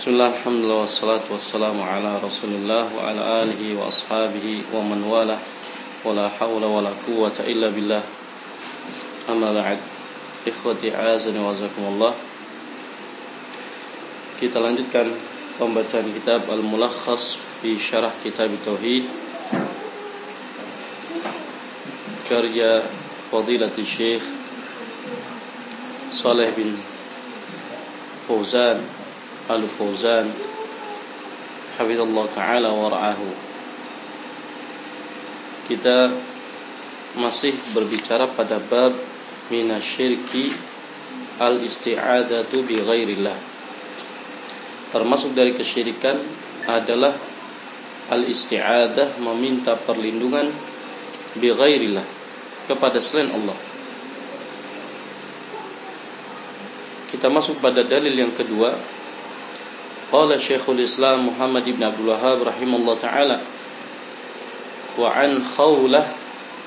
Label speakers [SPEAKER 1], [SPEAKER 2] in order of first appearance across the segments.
[SPEAKER 1] Bismillah, alhamdulillah, wassalatu wassalamu ala rasulillah wa ala alihi wa ashabihi wa man wala wa la hawla wa la quwwata illa billah. Amma ba'd. Ikhwati azani wa azakumullah. Kita lanjutkan pembacaan kitab Al-Mulakhas fi Syarah Kitab Tauhid. Karya Fadilatul Syekh Saleh bin Fauzan Al-Fauzan Hafizallah Ta'ala wa ra'ahu. Kita masih berbicara pada bab minasyirki al-isti'adatu bi ghairillah Termasuk dari kesyirikan adalah al-isti'adah meminta perlindungan bi ghairillah kepada selain Allah. Kita masuk pada dalil yang kedua Qala Syekhul Islam Muhammad ibn Abdul Wahab rahimahullah taala wa an Khawlah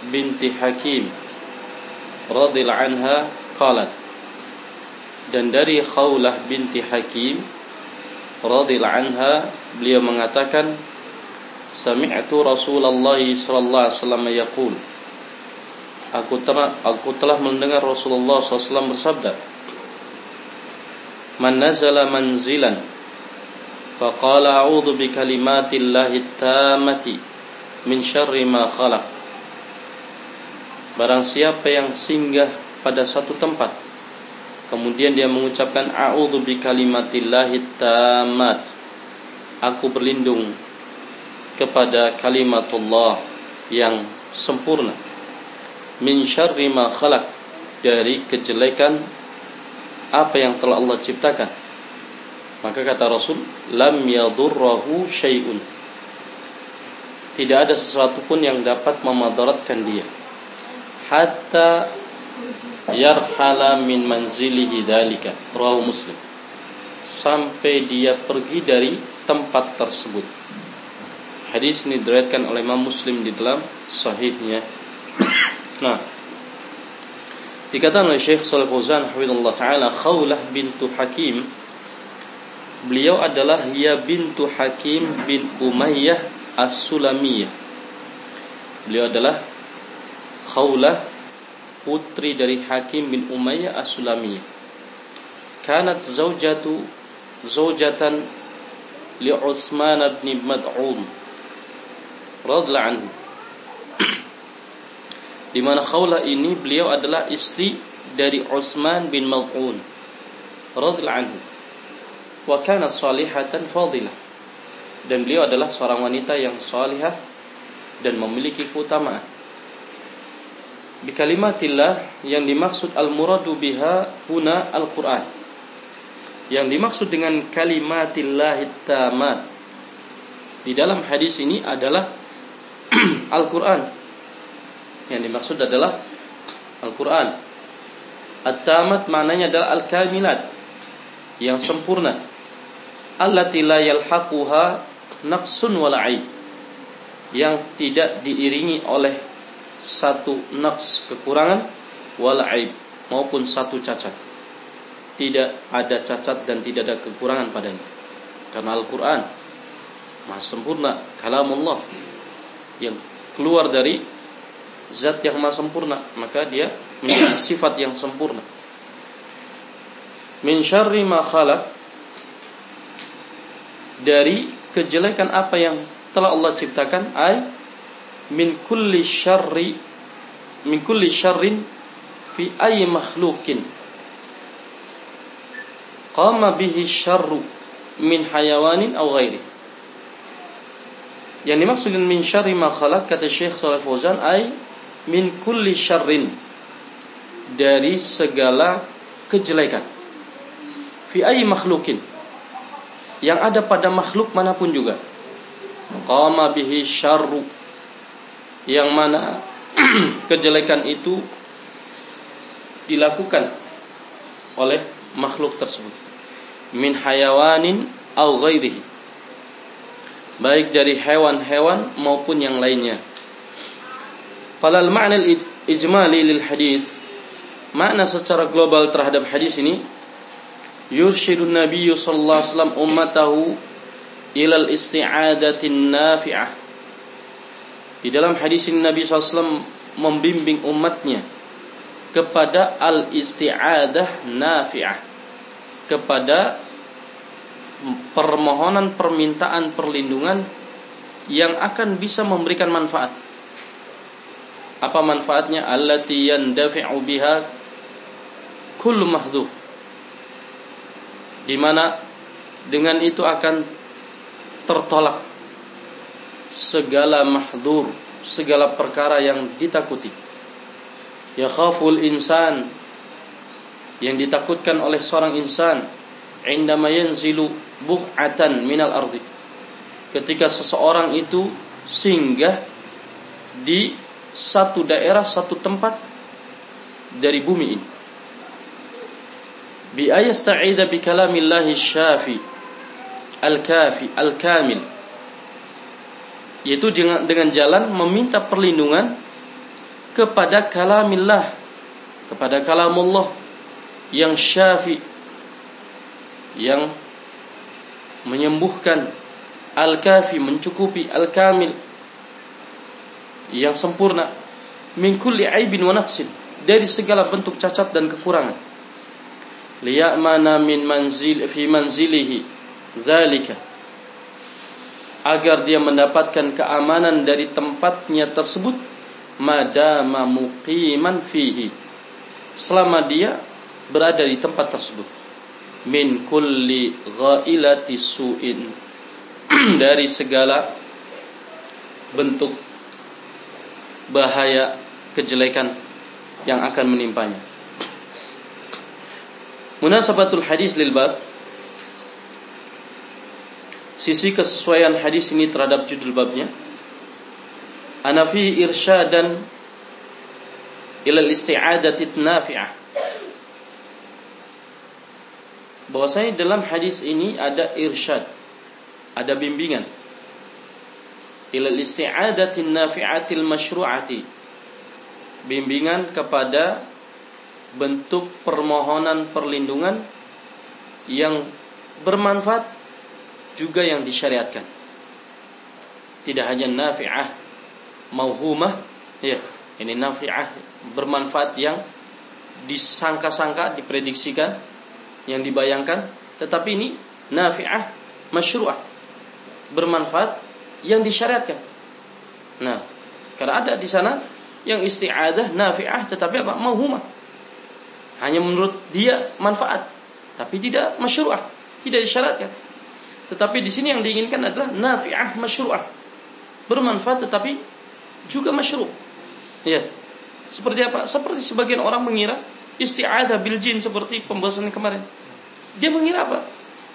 [SPEAKER 1] binti Hakim radhiyallahu anha qalat. Dan dari Khawlah binti Hakim radhiyallahu anha beliau mengatakan sami'tu Rasulullah sallallahu alaihi wasallam yaqul. Aku telah aku telah mendengar Rasulullah SAW bersabda man nazala manzilan فقال أعوذ بكلمات الله التامة من شر ما خلق Barang siapa yang singgah pada satu tempat Kemudian dia mengucapkan A'udhu bi kalimatillahi tamat Aku berlindung kepada kalimatullah yang sempurna Min syarri ma khalaq Dari kejelekan apa yang telah Allah ciptakan maka kata Rasul, lam yadurrahu syai'un. Tidak ada sesuatu pun yang dapat memadaratkan dia. Hatta yarhala min manzilihi dalika. Rawahu Muslim. Sampai dia pergi dari tempat tersebut. Hadis ini diriwayatkan oleh Imam Muslim di dalam sahihnya. Nah, dikatakan oleh Syekh Shalih Fauzan hafizallahu taala Khawlah bintu Hakim Beliau adalah Hiya bintu Hakim bin Umayyah As-Sulamiyah. Beliau adalah Khawlah putri dari Hakim bin Umayyah As-Sulamiyah. Kanat zaujatu zaujatan li Utsman bin Mad'un radhiyallahu anhu. Di mana Khawlah ini beliau adalah istri dari Utsman bin Mad'un radhiyallahu anhu wa kanat salihatan fadilah. Dan beliau adalah seorang wanita yang salihah dan memiliki keutamaan. Bi kalimatillah yang dimaksud al-muradu biha huna al-Qur'an. Yang dimaksud dengan kalimatillah tamat di dalam hadis ini adalah Al-Qur'an. Yang dimaksud adalah Al-Qur'an. At-tamat maknanya adalah al-kamilat. Yang sempurna allati la yalhaquha naqsun wala yang tidak diiringi oleh satu naqs kekurangan wala maupun satu cacat. Tidak ada cacat dan tidak ada kekurangan padanya. Karena Al-Qur'an maha sempurna kalamullah yang keluar dari zat yang maha sempurna maka dia menjadi sifat yang sempurna. Min syarri ma khalaq dari kejelekan apa yang telah Allah ciptakan ay min kulli syarri min kulli syarrin fi ay makhluqin. Qama bihi syarru min hayawanin aw ghairi. Yang dimaksud min syarri ma khalaq kata Syekh Shalih Fauzan ay min kulli syarrin dari segala kejelekan. Fi ay makhluqin yang ada pada makhluk mana pun juga. Qama bihi syarru. Yang mana kejelekan itu dilakukan oleh makhluk tersebut. Min hayawanin au ghairihi. Baik dari hewan-hewan maupun yang lainnya. Falal ma'na ijmali lil hadis. Makna secara global terhadap hadis ini yurshidun Nabi sallallahu alaihi wasallam ummatahu ila al-isti'adati nafi'ah. Di dalam hadis ini Nabi SAW membimbing umatnya kepada al-isti'adah nafi'ah. Kepada permohonan permintaan perlindungan yang akan bisa memberikan manfaat. Apa manfaatnya? Allati yandafi'u biha kullu mahdhuf. Di mana dengan itu akan tertolak segala mahdur, segala perkara yang ditakuti. Ya khaful insan yang ditakutkan oleh seorang insan indama yanzilu bu'atan minal ardi. Ketika seseorang itu singgah di satu daerah, satu tempat dari bumi ini. Bi ayasta'ida bi kalamillahi syafi al-kafi al-kamil yaitu dengan, dengan jalan meminta perlindungan kepada kalamillah kepada kalamullah yang syafi yang menyembuhkan al-kafi mencukupi al-kamil yang sempurna. Min kulli aibin wa naqsin. Dari segala bentuk cacat dan kekurangan liya'mana min manzil fi manzilihi. Dzalika agar dia mendapatkan keamanan dari tempatnya tersebut. Madama muqiman fihi. Selama dia berada di tempat tersebut. Min kulli ghailati su'in. Dari segala bentuk bahaya kejelekan yang akan menimpanya. Munasabatul hadis lil bab. Sisi kesesuaian hadis ini terhadap judul babnya. Anafi irsyadan ila isti'adati nafi'ah. Bahwasanya dalam hadis ini ada irsyad, ada bimbingan. Ila isti'adati nafi'atil masyru'ati. Bimbingan kepada bentuk permohonan perlindungan yang bermanfaat juga yang disyariatkan. Tidak hanya nafi'ah mauhumah, ya, ini nafi'ah bermanfaat yang disangka-sangka, diprediksikan, yang dibayangkan, tetapi ini nafi'ah masyru'ah bermanfaat yang disyariatkan. Nah, karena ada di sana yang isti'adah nafi'ah tetapi apa? Mauhumah. Hanya menurut dia manfaat, tapi tidak masyru'ah, tidak disyaratkan. Tetapi di sini yang diinginkan adalah nafi'ah masyru'ah. Bermanfaat tetapi juga masyru'. Ya. Seperti apa? Seperti sebagian orang mengira isti'adah bil jin seperti pembahasan kemarin. Dia mengira apa?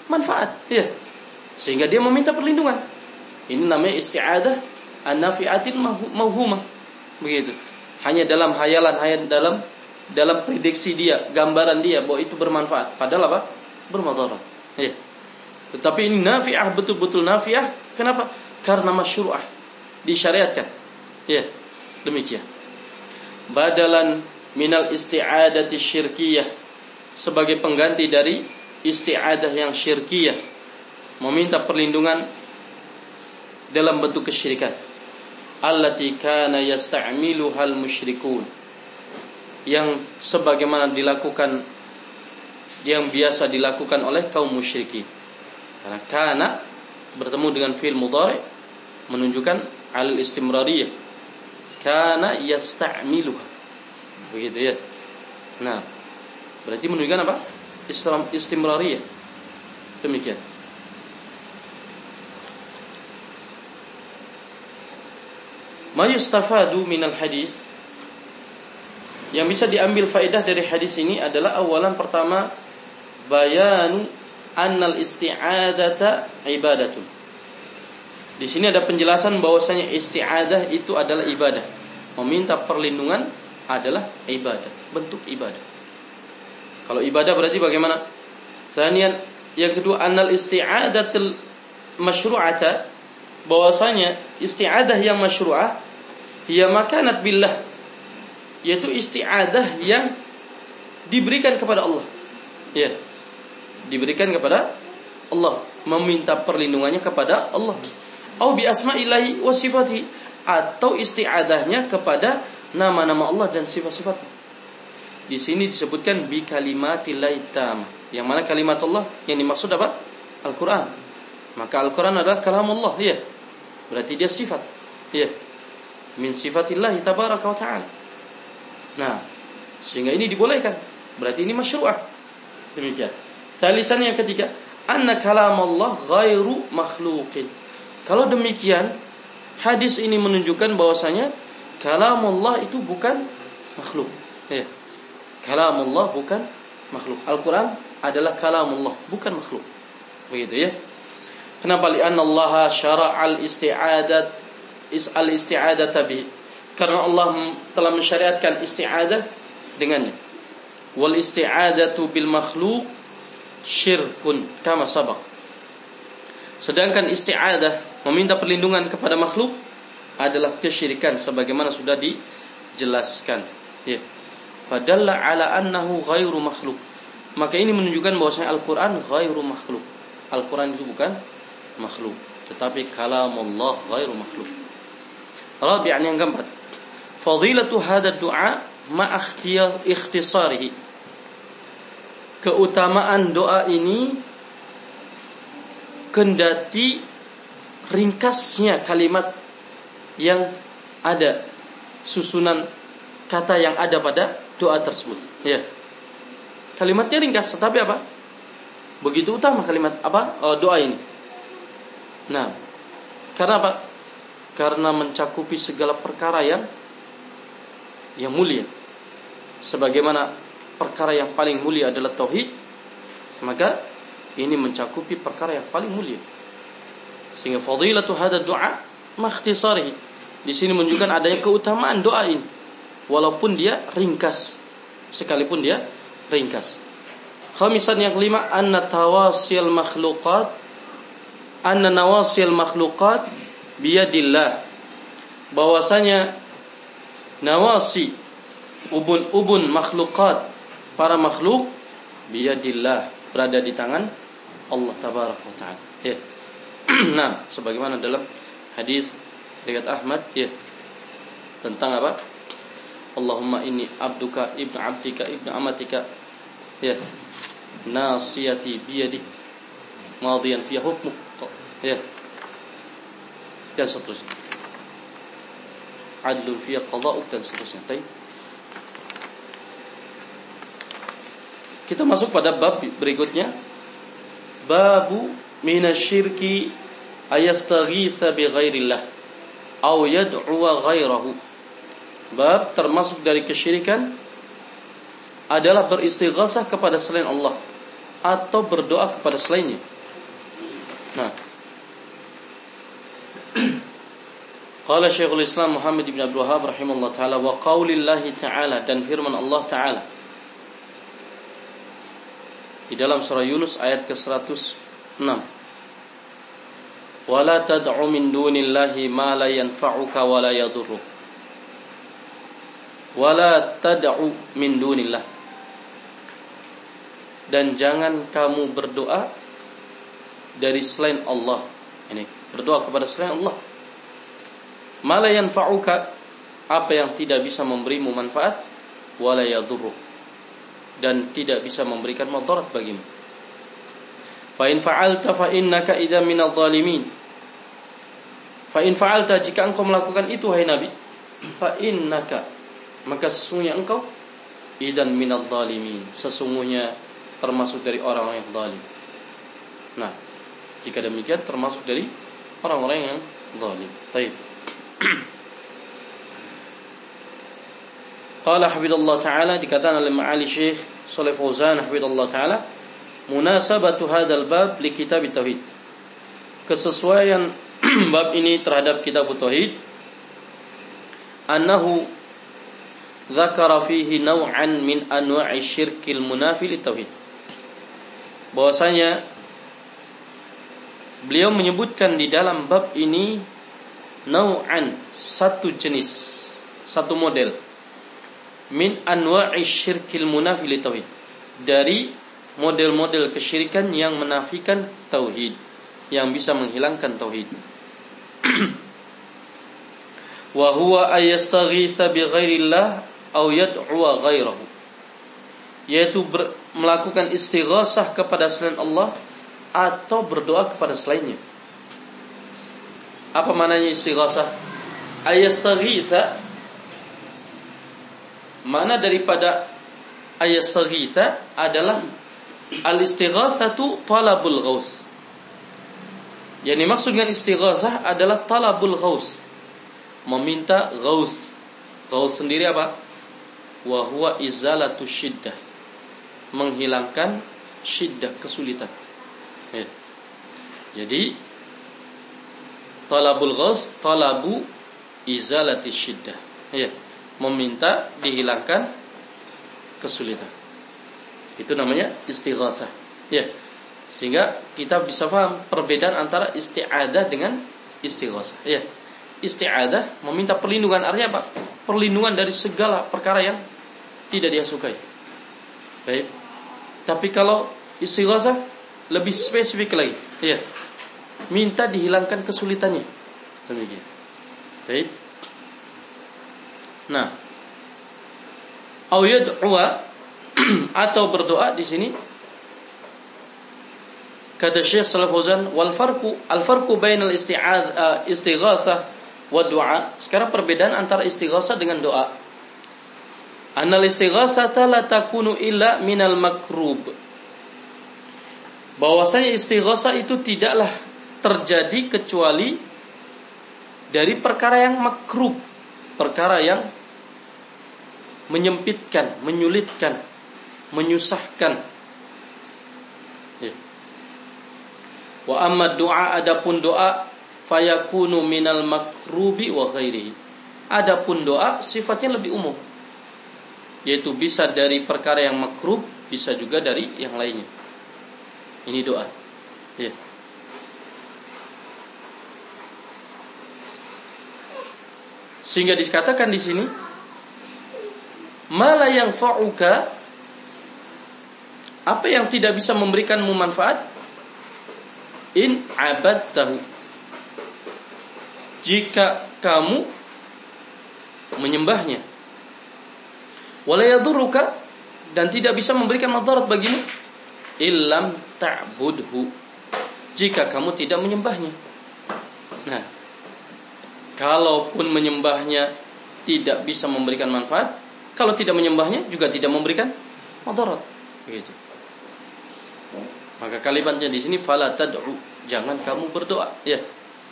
[SPEAKER 1] Manfaat, ya. Sehingga dia meminta perlindungan. Ini namanya isti'adah an-nafi'atin mauhumah. Begitu. Hanya dalam hayalan, hanya dalam dalam prediksi dia, gambaran dia bahwa itu bermanfaat. Padahal apa? Bermadarat. Ya. Tetapi ini nafi'ah betul-betul nafi'ah. Kenapa? Karena masyru'ah. Disyariatkan. Ya. Demikian. Badalan minal isti'adati syirkiyah. Sebagai pengganti dari isti'adah yang syirkiyah. Meminta perlindungan dalam bentuk kesyirikan allati kana yasta'miluha al-musyrikun yang sebagaimana dilakukan yang biasa dilakukan oleh kaum musyrikin. Karena kana bertemu dengan fi'il mudhari menunjukkan al istimrariyah. Kana yasta'miluha. Begitu ya. Nah berarti menunjukkan apa? Istimrariyah. Demikian. Ma yustafadu minal hadis yang bisa diambil faedah dari hadis ini adalah awalan pertama bayanu annal isti'adata ibadatun. Di sini ada penjelasan bahwasanya isti'adah itu adalah ibadah. Meminta perlindungan adalah ibadah, bentuk ibadah. Kalau ibadah berarti bagaimana? Sanian yang kedua annal isti'adatul masyru'ata bahwasanya isti'adah yang masyru'ah ya makanat billah yaitu isti'adah yang diberikan kepada Allah ya diberikan kepada Allah, meminta perlindungannya kepada Allah. Au bi asma'illahi wa sifati atau isti'adahnya kepada nama-nama Allah dan sifat-sifatnya. Di sini disebutkan bi kalimatillahi tam. Yang mana kalimat Allah yang dimaksud apa? Al-Qur'an. Maka Al-Qur'an adalah kalam Allah, ya. Berarti dia sifat. Ya. Min sifatillah tabaraka wa ta'ala. Nah, sehingga ini dibolehkan. Berarti ini masyru'ah. Demikian. Salisan yang ketiga, anna kalam Allah ghairu makhluqin. Kalau demikian, hadis ini menunjukkan bahwasanya kalam Allah itu bukan makhluk. Ya. Kalam Allah bukan makhluk. Al-Quran adalah kalam Allah, bukan makhluk. Begitu ya. Kenapa li'anna Allah syara'al isti'adat is al isti'adat tabi. Karena Allah telah mensyariatkan isti'adah dengannya. Wal isti'adatu bil makhluk syirkun kama sabak. Sedangkan isti'adah meminta perlindungan kepada makhluk adalah kesyirikan sebagaimana sudah dijelaskan. Ya. Fadalla ala annahu ghairu makhluk. Maka ini menunjukkan bahwasanya Al-Qur'an ghairu makhluk. Al-Qur'an itu bukan makhluk, tetapi kalamullah ghairu makhluk. Rabi'an yang keempat. Fadilatu hadha du'a ma ikhtisarihi. Keutamaan doa ini kendati ringkasnya kalimat yang ada susunan kata yang ada pada doa tersebut. Ya. Kalimatnya ringkas, tetapi apa? Begitu utama kalimat apa? Oh, doa ini. Nah, karena apa? Karena mencakupi segala perkara yang yang mulia. Sebagaimana perkara yang paling mulia adalah tauhid, maka ini mencakupi perkara yang paling mulia. Sehingga fadilatu hadha du'a makhtisarihi. Di sini menunjukkan adanya keutamaan doa ini. Walaupun dia ringkas. Sekalipun dia ringkas. Khamisan yang kelima, anna tawasil makhluqat anna nawasil makhluqat biyadillah bahwasanya nawasi ubun-ubun makhluqat. Para makhluk biyadillah berada di tangan Allah tabaraka taala. Ya. Nah sebagaimana dalam hadis riwayat Ahmad ya. Tentang apa? Allahumma inni abduka ibnu abdika ibnu amatika. Ya. Nasiyati biyadik madiyan fiha hukmuk. Ya. Dan seterusnya adlun fiya qada'uk dan seterusnya. Taib. kita masuk pada bab berikutnya. Babu minasyirki ayastaghitha bi ghairillah aw yad'u ghairahu. Bab termasuk dari kesyirikan adalah beristighasah kepada selain Allah atau berdoa kepada selainnya. Nah Qala Syekhul Islam Muhammad bin Abdul Wahab rahimahullah taala wa qaulillahi taala dan firman Allah taala. Di dalam surah Yunus ayat ke-106 Wala tad'u min dunillahi ma la yanfa'uka wa la yadurruk Wala tad'u min dunillah. Dan jangan kamu berdoa dari selain Allah. Ini berdoa kepada selain Allah Mala yanfa'uka apa yang tidak bisa memberimu manfaat wala yadurruk dan tidak bisa memberikan madarat bagimu. Fa in fa'alta fa innaka idza minadh dhalimin. Fa in fa'alta jika engkau melakukan itu hai Nabi, fa innaka maka sesungguhnya engkau idan minadh dhalimin. Sesungguhnya termasuk dari orang-orang yang zalim. Nah, jika demikian termasuk dari orang-orang yang zalim. Baik. Qala hafidallah ta'ala dikatakan oleh Ma'ali Syekh Saleh Fauzan hafidallah ta'ala munasabatu hadzal bab li kitab tauhid. Kesesuaian bab ini terhadap kitab tauhid annahu dzakara fihi naw'an min anwa'i syirkil munafi tauhid. Bahwasanya beliau menyebutkan di dalam bab ini nau'an satu jenis satu model min anwa'i syirkil munafil tauhid dari model-model kesyirikan yang menafikan tauhid, yang bisa menghilangkan tauhid. Wa huwa ayastaghitsa bi ghairillah aw yad'u ghairahu. Yaitu ber, melakukan istighasah kepada selain Allah atau berdoa kepada selainnya. Apa maknanya istighasah? Ayastaghitsa mana daripada ayastaghitsa adalah al-istighasatu talabul ghaus. Yang dimaksud dengan istighasah adalah talabul ghaus. Meminta ghaus. Ghaus sendiri apa? Wa huwa izalatu syiddah. Menghilangkan syiddah kesulitan. Ya. Jadi talabul ghaus talabu izalati syiddah. Ya meminta dihilangkan kesulitan. Itu namanya istighasah. Ya. Sehingga kita bisa paham perbedaan antara isti'adah dengan istighasah. Ya. Isti'adah meminta perlindungan artinya apa? Perlindungan dari segala perkara yang tidak dia sukai. Baik. Tapi kalau istighasah lebih spesifik lagi. Ya. Minta dihilangkan kesulitannya. Demikian. Baik. Nah, au yad'ua atau berdoa di sini kata Syekh Shalal Fauzan wal farqu al farqu bainal istighatsah wa du'a sekarang perbedaan antara istighatsah dengan doa anal istighatsata la takunu illa minal makrub bahwasanya istighatsah itu tidaklah terjadi kecuali dari perkara yang makrub perkara yang menyempitkan, menyulitkan, menyusahkan. Ya. Wa amma doa adapun doa fayakunu minal makrubi wa ghairihi. Adapun doa sifatnya lebih umum. Yaitu bisa dari perkara yang makrub, bisa juga dari yang lainnya. Ini doa. Ya. Sehingga dikatakan di sini mala yang fa'uka apa yang tidak bisa memberikanmu manfaat? In abad tahu jika kamu menyembahnya. Walayadurruka dan tidak bisa memberikan madarat bagimu illam ta'budhu. Jika kamu tidak menyembahnya. Nah kalaupun menyembahnya tidak bisa memberikan manfaat kalau tidak menyembahnya juga tidak memberikan madarat. Begitu. Maka kalimatnya di sini fala tad'u, jangan kamu berdoa. Ya.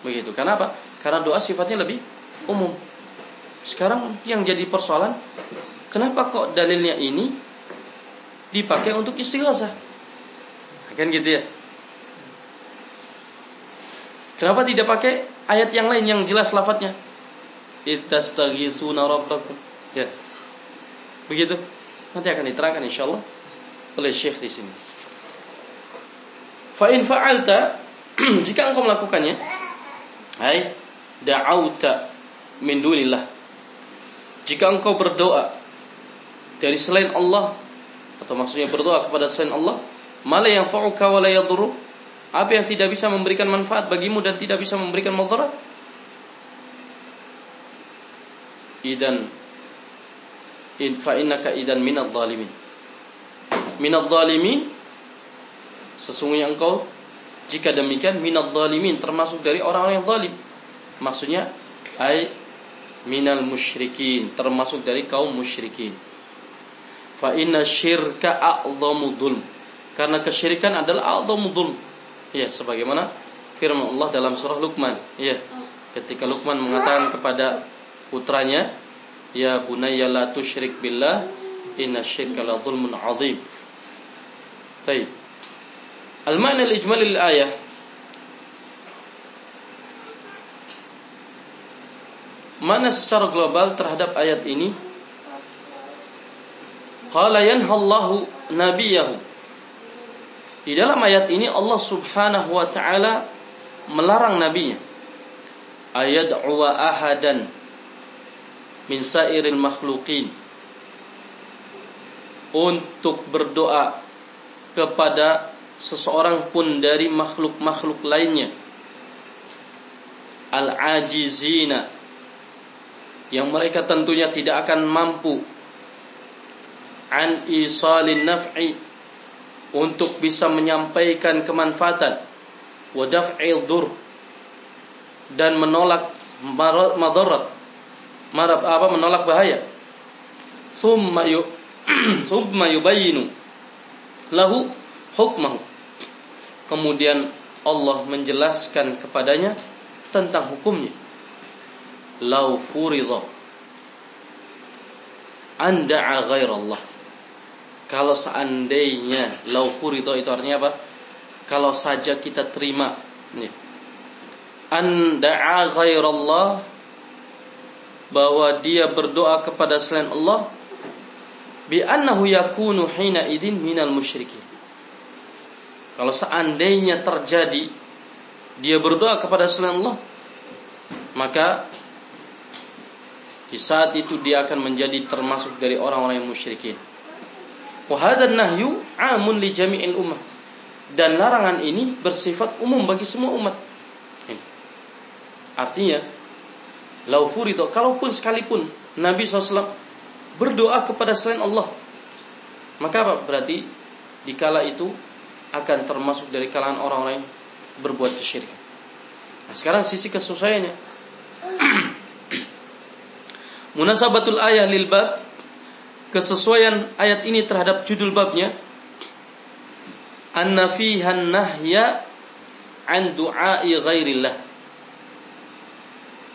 [SPEAKER 1] Begitu. Kenapa? Karena doa sifatnya lebih umum. Sekarang yang jadi persoalan, kenapa kok dalilnya ini dipakai untuk istighosah? Kan gitu ya. Kenapa tidak pakai ayat yang lain yang jelas lafadznya? Ittastaghisuna rabbakum. Ya. Begitu. Nanti akan diterangkan insyaallah oleh Syekh di sini. Fa in fa'alta jika engkau melakukannya hai da'auta min dunillah jika engkau berdoa dari selain Allah atau maksudnya berdoa kepada selain Allah mala yang fa'uka wa la yadurru apa yang tidak bisa memberikan manfaat bagimu dan tidak bisa memberikan mudarat? Idan. In fa innaka idan minadh dhalimin. Minadh dhalimin sesungguhnya engkau jika demikian minadh dhalimin termasuk dari orang-orang yang zalim. Maksudnya ai minal musyrikin termasuk dari kaum musyrikin. Fa inna syirka a'dhamu dhulm. Karena kesyirikan adalah a'dhamu dhulm ya sebagaimana firman Allah dalam surah Luqman ya ketika Luqman mengatakan kepada putranya Ya bunayya la tusyrik billah inna syirka la zulmun azim. Baik. Al-ma'na al-ijmal ayah Mana secara global terhadap ayat ini? Qala yanhallahu nabiyahu. Di dalam ayat ini Allah Subhanahu wa taala melarang nabinya. Ayat wa ahadan min sairil makhluqin. Untuk berdoa kepada seseorang pun dari makhluk-makhluk lainnya. Al-ajizina yang mereka tentunya tidak akan mampu. An isalin naf'i untuk bisa menyampaikan kemanfaatan. Wa daf'il dur. Dan menolak madarat. Marab apa menolak bahaya. Summa yu summa yubayyinu lahu hukmahu. Kemudian Allah menjelaskan kepadanya tentang hukumnya. Lau furidha. Anda ghairallah kalau seandainya lau furidha itu artinya apa? Kalau saja kita terima nih. Anda ghairallah bahwa dia berdoa kepada selain Allah bi annahu yakunu hina idin minal musyrikin. Kalau seandainya terjadi dia berdoa kepada selain Allah maka di saat itu dia akan menjadi termasuk dari orang-orang yang musyrikin. Wahadan nahyu amun li jami'il ummah. Dan larangan ini bersifat umum bagi semua umat. Artinya, lau furido, kalaupun sekalipun Nabi SAW berdoa kepada selain Allah, maka apa? Berarti dikala itu akan termasuk dari kalangan orang-orang yang berbuat kesyirikan. Nah, sekarang sisi kesusahannya. Munasabatul ayat lil bab kesesuaian ayat ini terhadap judul babnya. Anna fihan nahya an du'ai ghairillah.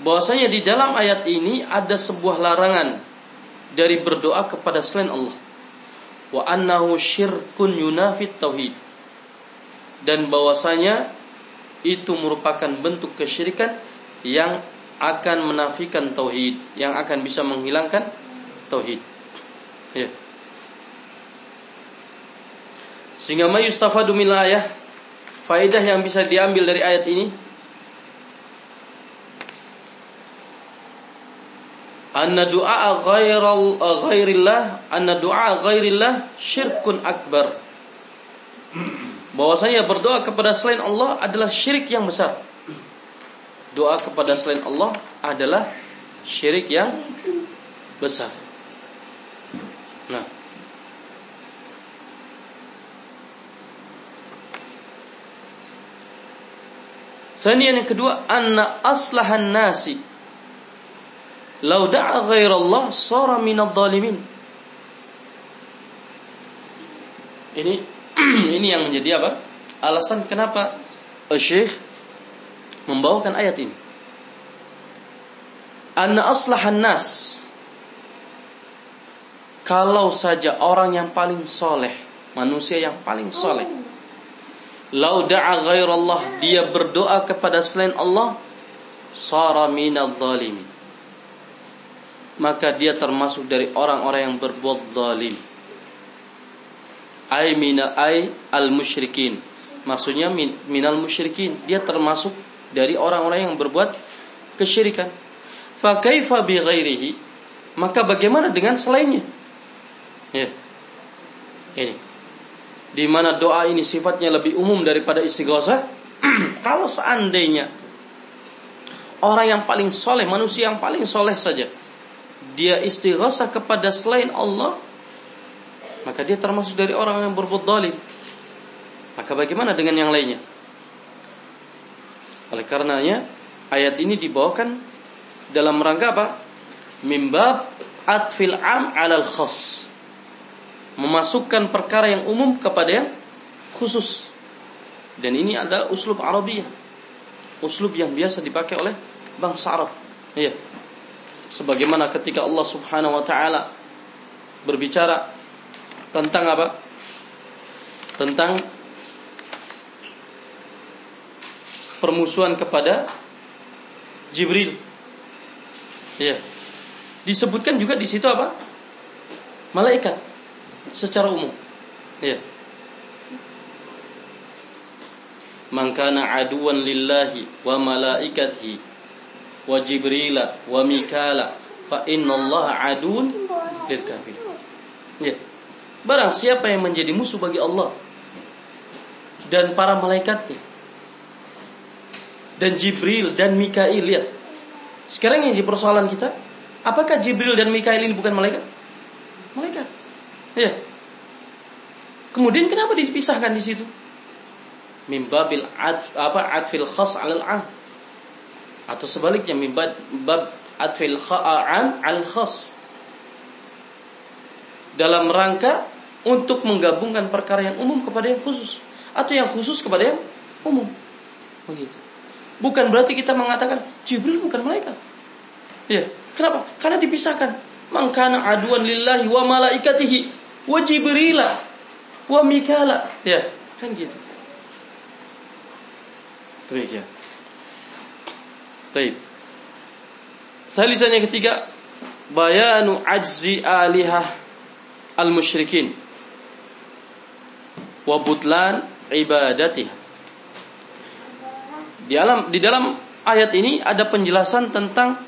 [SPEAKER 1] Bahwasanya di dalam ayat ini ada sebuah larangan dari berdoa kepada selain Allah. Wa annahu syirkun yunafit tauhid. Dan bahwasanya itu merupakan bentuk kesyirikan yang akan menafikan tauhid, yang akan bisa menghilangkan tauhid. Ya. Sehingga ma yustafadu min ayah faedah yang bisa diambil dari ayat ini anna du'a ghairal ghairillah anna du'a ghairillah syirkun akbar bahwasanya berdoa kepada selain Allah adalah syirik yang besar doa kepada selain Allah adalah syirik yang besar. Nah, Sanian yang kedua, anna aslahan nasi lau da'a ghairallah sara minadh dhalimin. Ini ini yang menjadi apa? Alasan kenapa Syekh membawakan ayat ini. Anna aslahan nas kalau saja orang yang paling soleh, manusia yang paling soleh, lau da'a ghairallah, dia berdoa kepada selain Allah, sara minal zalim. Maka dia termasuk dari orang-orang yang berbuat zalim. Ay mina ay al musyrikin. Maksudnya min, minal musyrikin. Dia termasuk dari orang-orang yang berbuat kesyirikan. Fa kaifa bi ghairihi? Maka bagaimana dengan selainnya? Ya. Ini. Di mana doa ini sifatnya lebih umum daripada istighosah? Kalau seandainya orang yang paling soleh, manusia yang paling soleh saja, dia istighosah kepada selain Allah, maka dia termasuk dari orang yang berbuat dolim. Maka bagaimana dengan yang lainnya? Oleh karenanya ayat ini dibawakan dalam rangka apa? Mimbab atfil am alal khas. Memasukkan perkara yang umum kepada yang khusus. Dan ini ada uslub Arabiah. Uslub yang biasa dipakai oleh bangsa Arab. Iya. Sebagaimana ketika Allah Subhanahu wa taala berbicara tentang apa? Tentang permusuhan kepada Jibril. Ya. Disebutkan juga di situ apa? Malaikat secara umum. Ya. Man kana aduwan lillahi wa malaikatihi wa jibrila wa mikala fa innallaha aduun lil kafir. Ya. Barang siapa yang menjadi musuh bagi Allah dan para malaikatnya. Dan Jibril dan Mikail lihat. Sekarang yang di persoalan kita, apakah Jibril dan Mikail ini bukan malaikat? Malaikat. Ya. Kemudian kenapa dipisahkan di situ? Mimbabil ad, apa adfil khas alal am atau sebaliknya mimbab bab adfil kha'an al khas dalam rangka untuk menggabungkan perkara yang umum kepada yang khusus atau yang khusus kepada yang umum. Begitu. Bukan berarti kita mengatakan Jibril bukan malaikat. Ya, kenapa? Karena dipisahkan. Mangkana aduan lillahi wa malaikatihi wa Jibrila wa Mikala. Ya, kan gitu. Demikian. Baik. Salisan ketiga, bayanu ajzi alihah al-musyrikin wa butlan ibadatiha. Di dalam di dalam ayat ini ada penjelasan tentang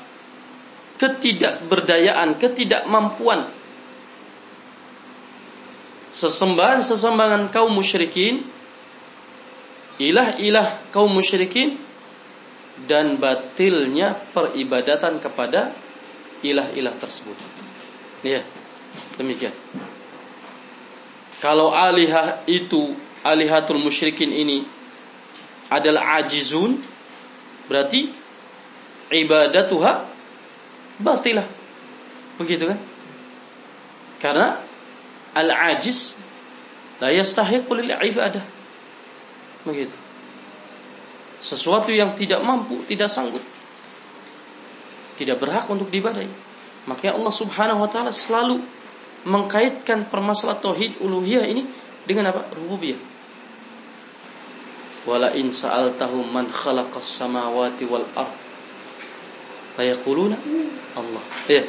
[SPEAKER 1] ketidakberdayaan, ketidakmampuan sesembahan-sesembahan kaum musyrikin, ilah-ilah kaum musyrikin dan batilnya peribadatan kepada ilah-ilah tersebut. Ya, demikian. Kalau alihah itu alihatul musyrikin ini adalah ajizun berarti ibadatuha batilah. Begitu kan? Karena al-ajiz la yastahiqu lil ibadah. Begitu. Sesuatu yang tidak mampu, tidak sanggup. Tidak berhak untuk dibadai. Makanya Allah Subhanahu wa taala selalu mengkaitkan permasalahan tauhid uluhiyah ini dengan apa? Rububiyah. Wala in sa'altahum man khalaqas samawati wal ard Allah. Ya.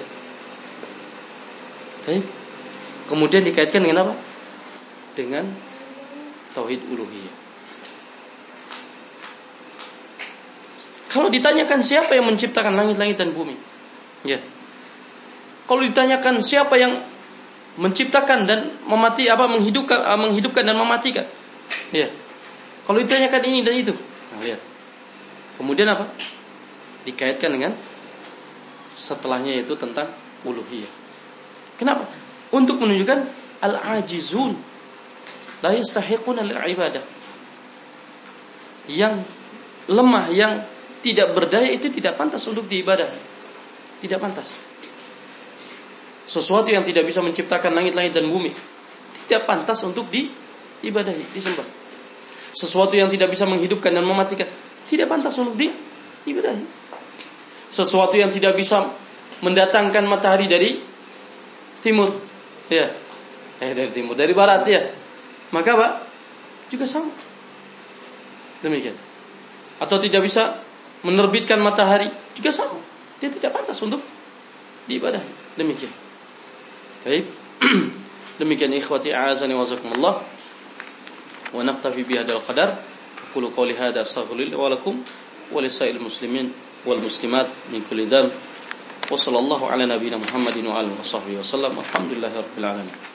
[SPEAKER 1] Baik. Kemudian dikaitkan dengan apa? Dengan tauhid uluhiyah. Kalau ditanyakan siapa yang menciptakan langit-langit dan bumi? Ya. Kalau ditanyakan siapa yang menciptakan dan memati apa menghidupkan uh, menghidupkan dan mematikan? Ya. Kalau ditanyakan ini dan itu. Nah, lihat. Kemudian apa? Dikaitkan dengan setelahnya itu tentang uluhiyah. Kenapa? Untuk menunjukkan al-ajizun la yastahiquna ibadah. Yang lemah, yang tidak berdaya itu tidak pantas untuk diibadah. Tidak pantas. Sesuatu yang tidak bisa menciptakan langit-langit dan bumi tidak pantas untuk diibadahi, disembah. Sesuatu yang tidak bisa menghidupkan dan mematikan tidak pantas untuk diibadahi. Sesuatu yang tidak bisa mendatangkan matahari dari timur, ya, eh dari timur, dari barat ya, maka apa? Juga sama. Demikian. Atau tidak bisa menerbitkan matahari juga sama. Dia tidak pantas untuk diibadah. Demikian. Baik. Demikian ikhwati a'azani wa zakumullah. Wa naqtafi bihadal qadar. Aqulu qawli hadha astaghfirullah wa lakum wa lisa'il muslimin wal muslimat min kulli dhanb. Wa sallallahu ala nabiyyina Muhammadin wa alihi wa sahbihi wa sallam. Alhamdulillahirabbil alamin.